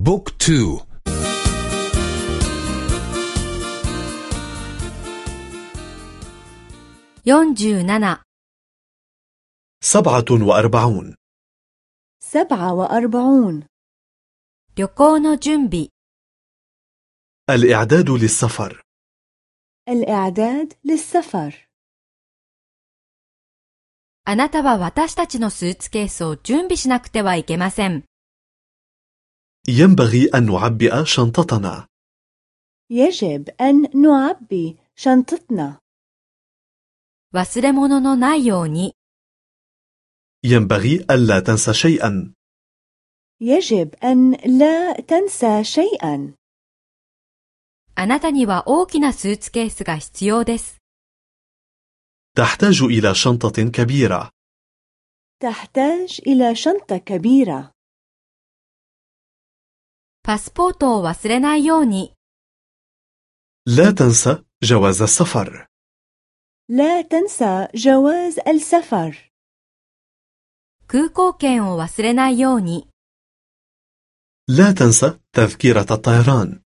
بوك تو يونجو سبعة وأربعون سبعة وأربعون 旅行の準備 الإعداد للسفر الإعداد للسفر あなたは私たちのスーツケースを準備しなくてはいけません。 ينبغي أن نعبئ شنطتنا يجب أن نعبي شنطتنا 忘れ物のないように、 ينبغي ألا تنسى شيئا يجب أن لا تنسى شيئا あなたには大きなスーツケースが必要です。 تحتاج إلى شنطة كبيرة تحتاج إلى شنطة كبيرة パスポートを忘れないように、 لا تنسى جواز السفر لا تنسى جواز السفر 空港券を忘れないように、 لا تنسى تذكرة الطيران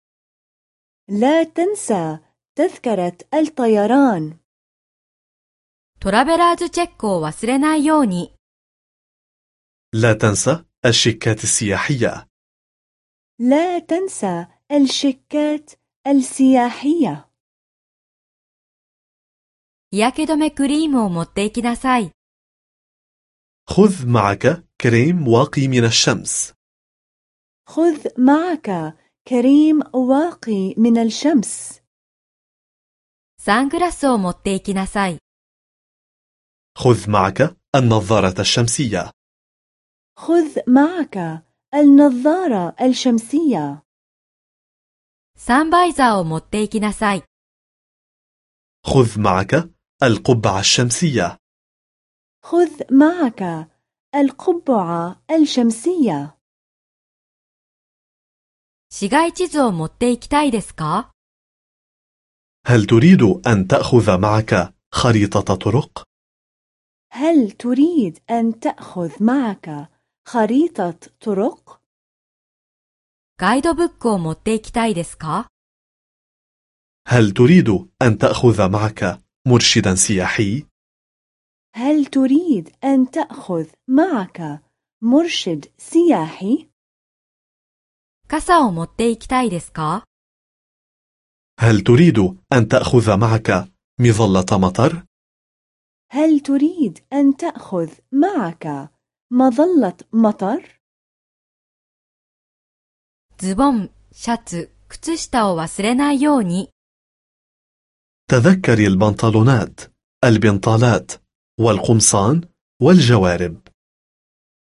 لا تنسى تذكرة الطيران トラベラーズチェックを忘れないように、 لا تنسى الشيكات السياحية لا تنسى الشيكات السياحية 日焼け止めクリームを持って行きなさい。 خذ معك كريم واقي من الشمس خذ معك كريم واقي من الشمس サングラスを持って行きなさい。 خذ معك النظارة الشمسية خذ معك النظارة الشمسية サンバイザーを持って行きなさい。 خذ معك القبعة الشمسية خذ معك القبعة الشمسية 市街地図を持って行きたいですか هل تريد أن تأخذ معك خريطة طرق؟ هل تريد أن تأخذ معك خريطة طرق؟ ガイドブックを持って行きたいですか هل تريد أن تأخذ معك مرشدا سياحي؟ هل تريد أن تأخذ معك مرشد سياحي؟ 傘を持って行きたいですか هل تريد أن تأخذ معك مظلة مطر؟ هل تريد أن تأخذ معك مظلة مطر؟ ズボン、シャツ、靴下を忘れないように、 تذكري البنطلونات البنطالات والقمصان والجوارب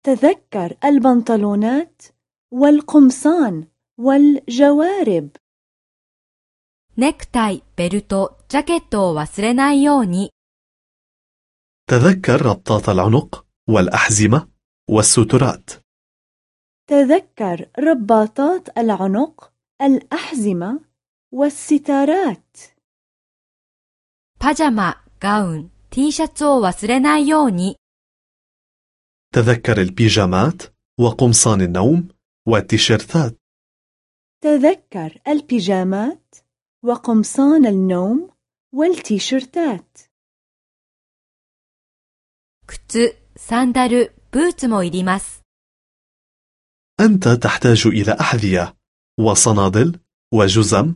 تذكر البنطلونات والقمصان والجوارب ネクタイ、ベルト、ジャケットを忘れないように、 تذكر ربطات العنق والأحزمة والسترات تذكر رباطات العنق الأحزمة والستارات パジャマ、ガウン、T シャツを忘れないように、 تذكر البيجامات وقمصان النوم والتيشيرتات تذكر البيجامات وقمصان النوم والتيشيرتات 靴、 サンダル、ブーツもいります。 أنت تحتاج إلى أحذية وصنادل وجزم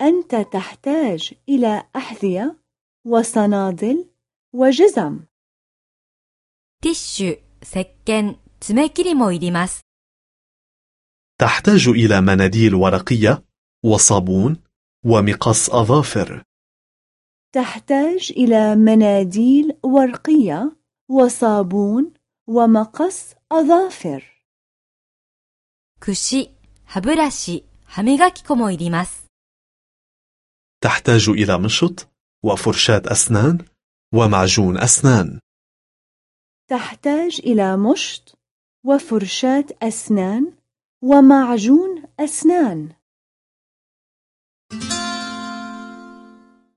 أنت تحتاج إلى أحذية وصنادل وجزم ティッシュ、石鹸、爪切りもいります。 تحتاج إلى مناديل ورقية وصابون ومقص أظافر تحتاج إلى مناديل ورقية وصابون ومقص أظافر 櫛、歯ブラシ、歯磨き粉もいります。 تحتاج إلى مشط وفرشاة أسنان ومعجون أسنان تحتاج إلى مشط وفرشاة أسنان ومعجون أسنان